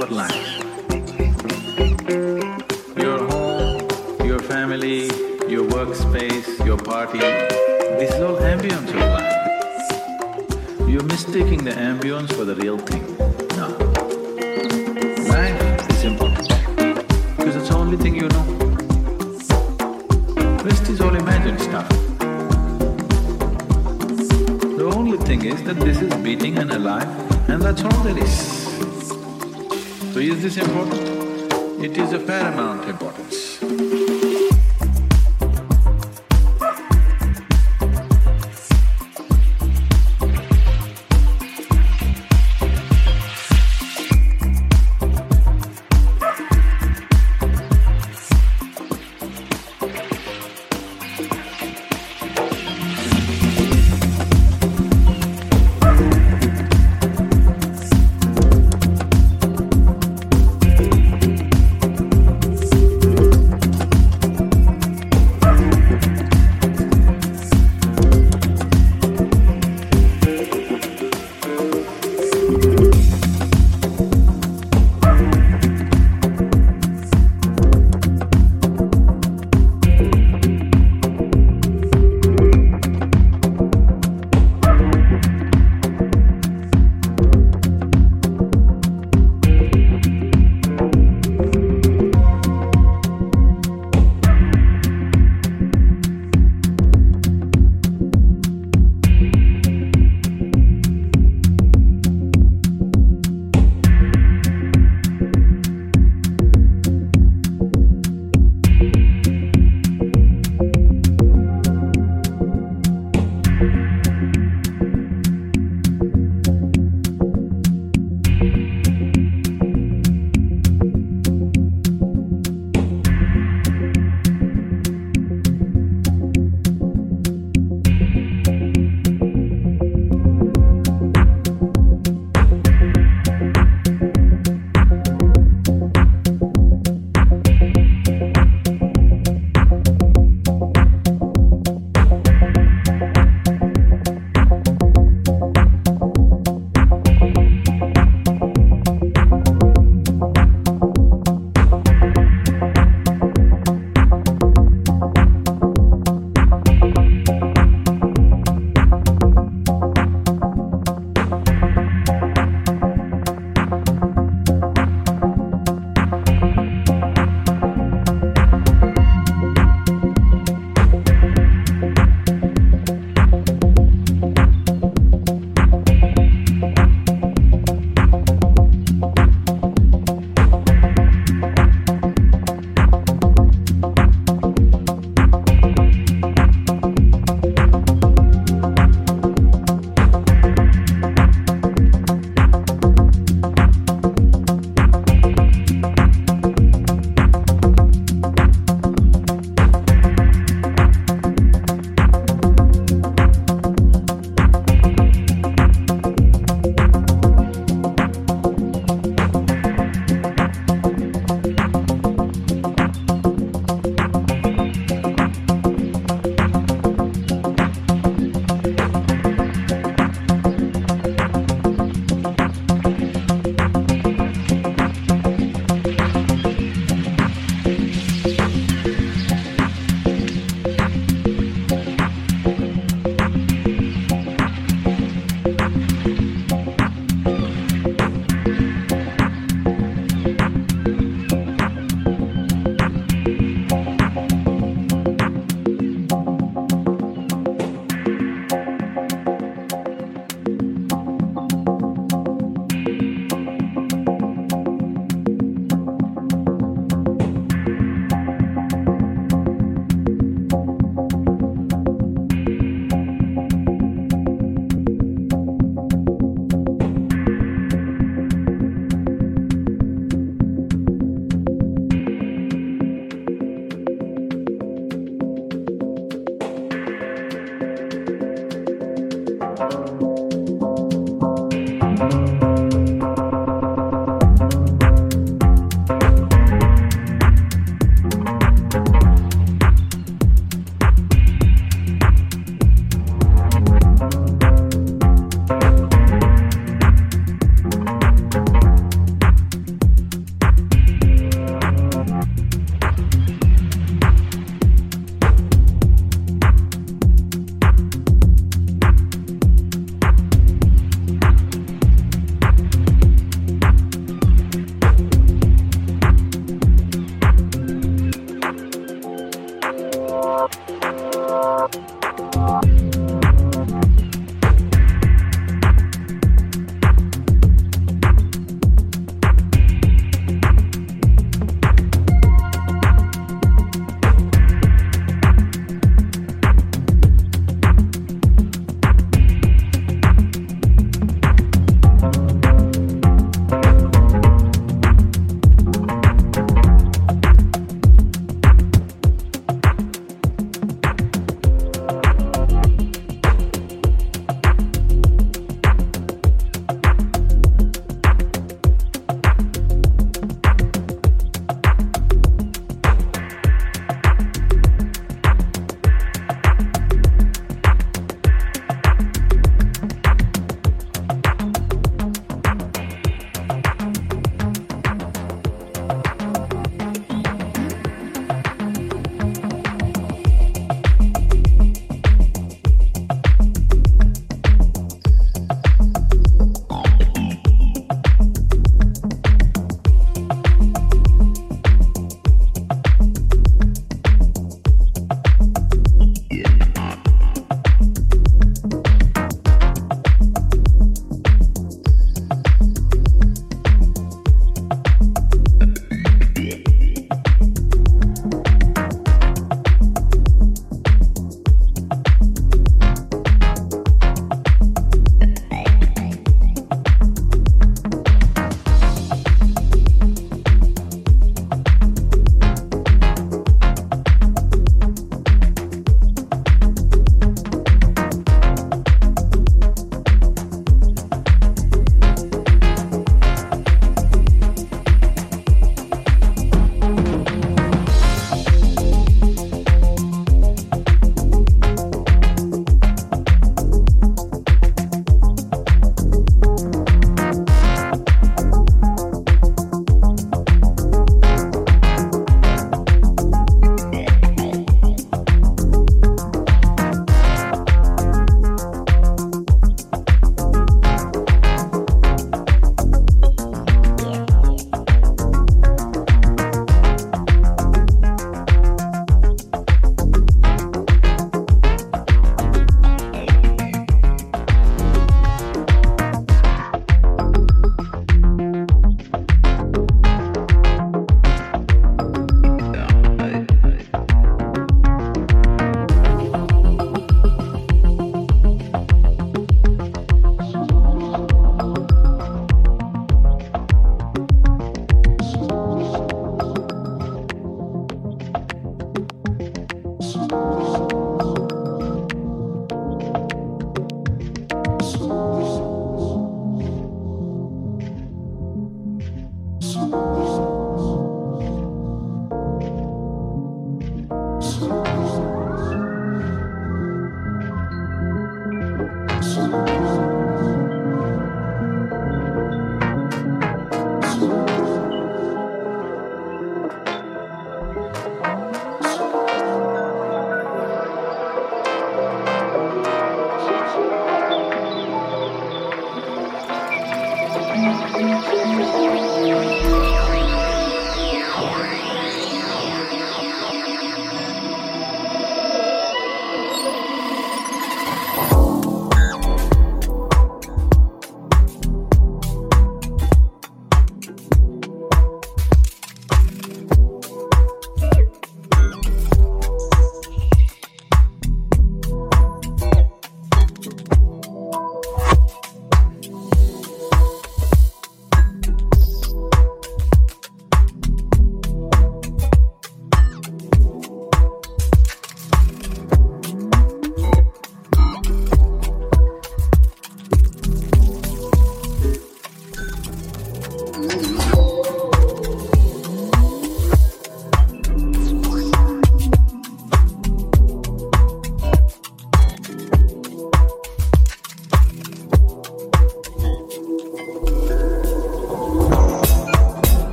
for life. Your home, your family, your workspace, your party, this is all ambience of life. You're mistaking the ambience for the real thing. No. Life is important because it's the only thing you know. Rest is all imagined stuff. The only thing is that this is beating and alive, and that's all there is. So is this important? It is of paramount importance.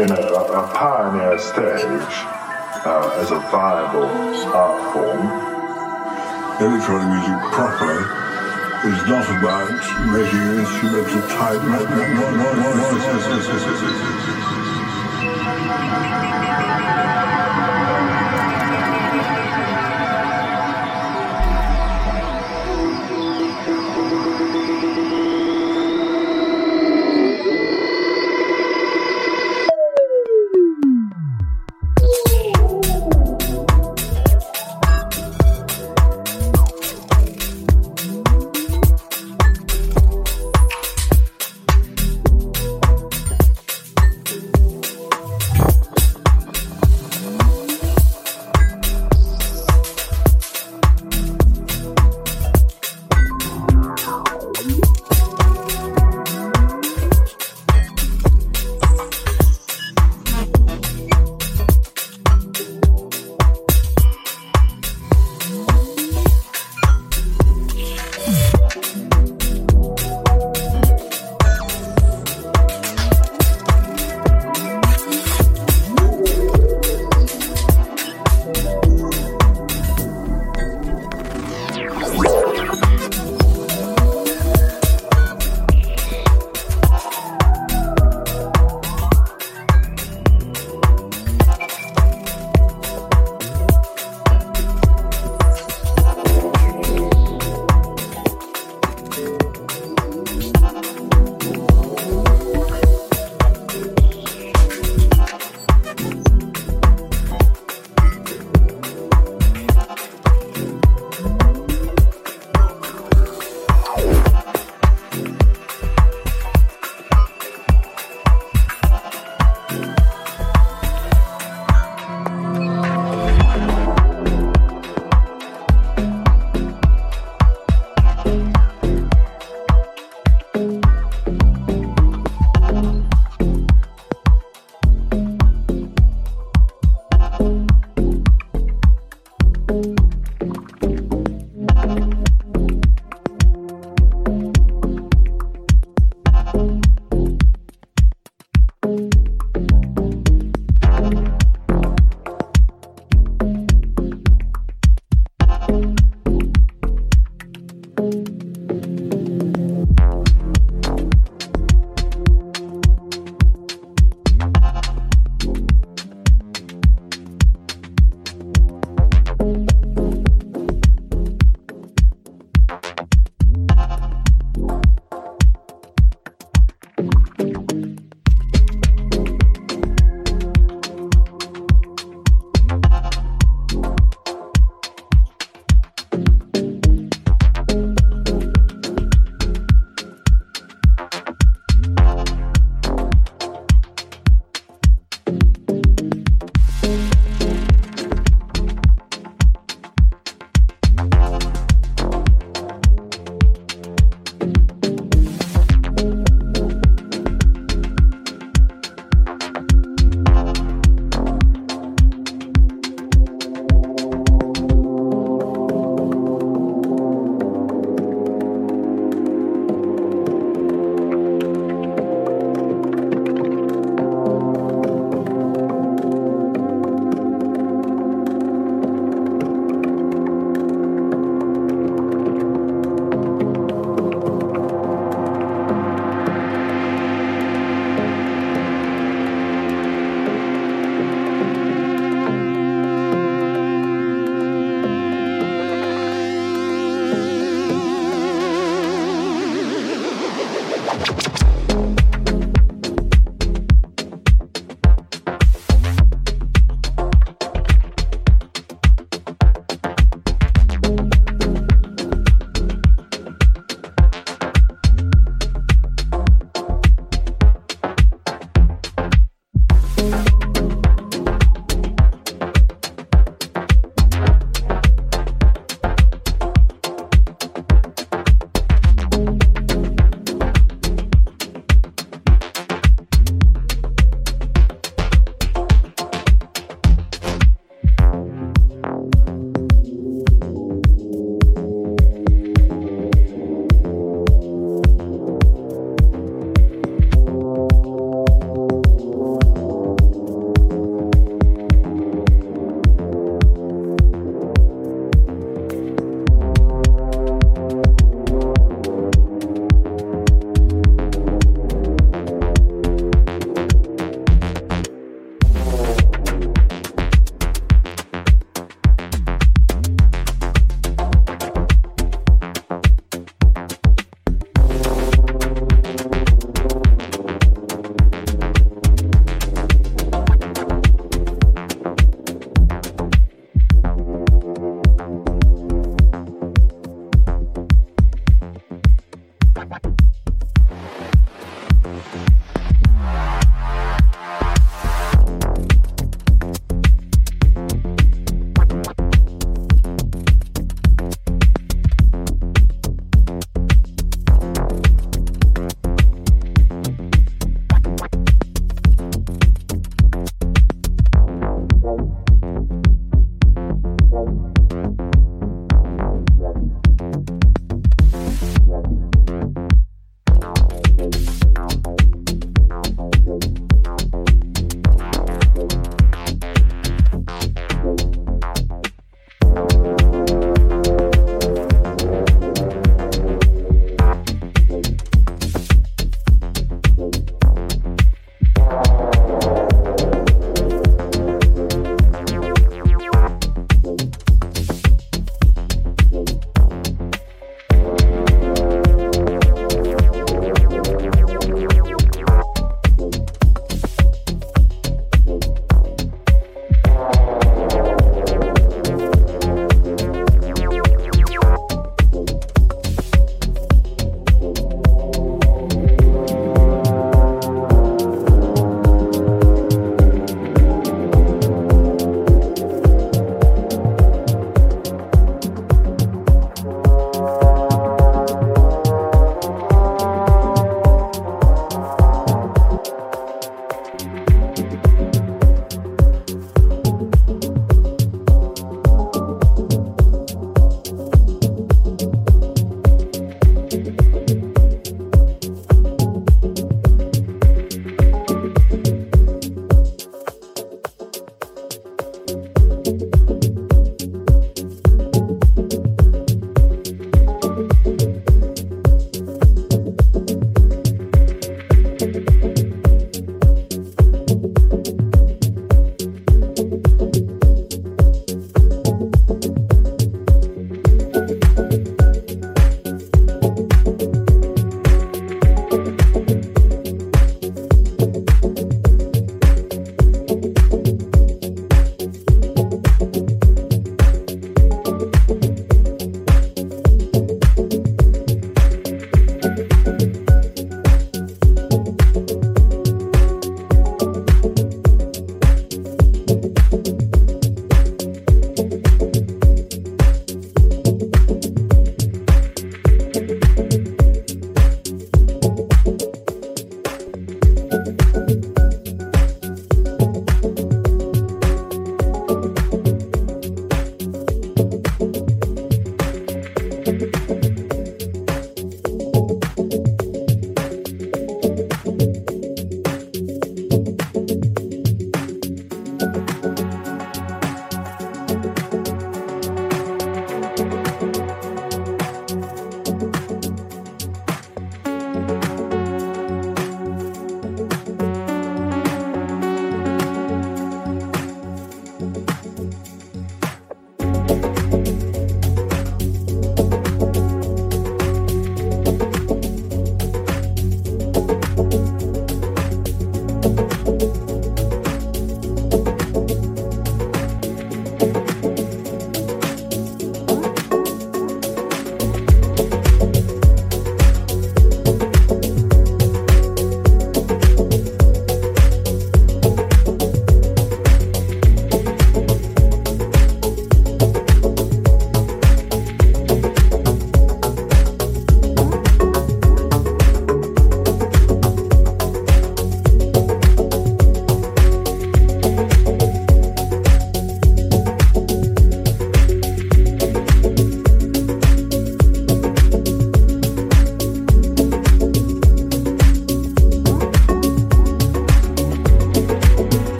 in a, a pioneer stage uh, as a viable art form. Electronic music proper is not about making instrumental type. No, no, no, no, no, no, no, no, no, no, no, no.